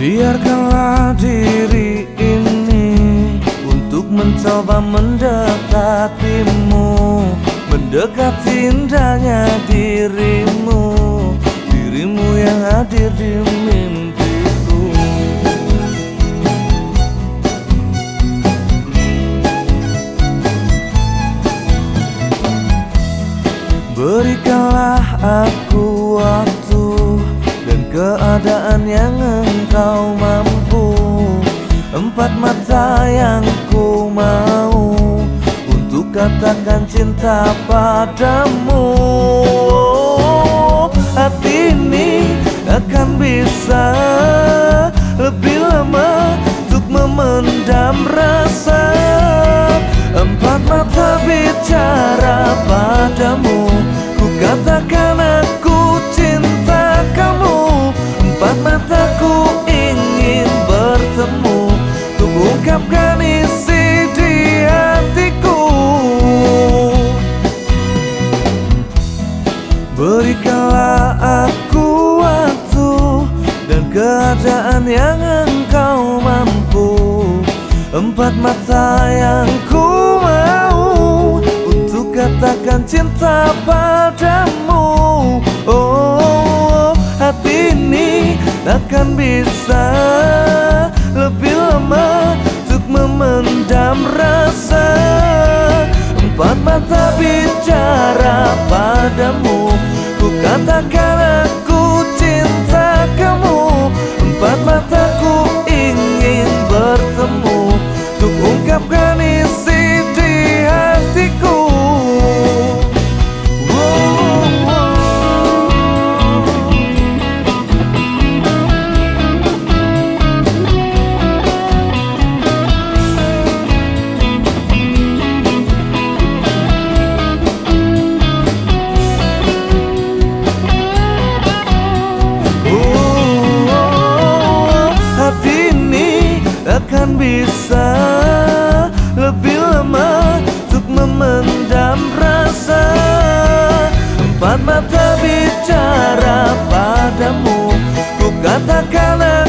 Biarkanlah diri ini Untuk mencoba mendekatimu Mendekati indahnya dirimu Dirimu yang hadir di mimpiku. Berikanlah aku waktu keadaan yang engkau mampu Empat mata yang ku mau Untuk katakan cinta padamu. Hati ini akan bisa Lebih lama untuk memendam rasa. Empat mata bicara padamu Ku katakan ungkapkan isi di hatiku. Berikanlah aku waktu Dan keadaan yang engkau mampu. Empat mata yang ku mau Untuk katakan cinta padamu. Oh, hati ini takkan bisa bicara padamu mata bicara padamu. Ku katakan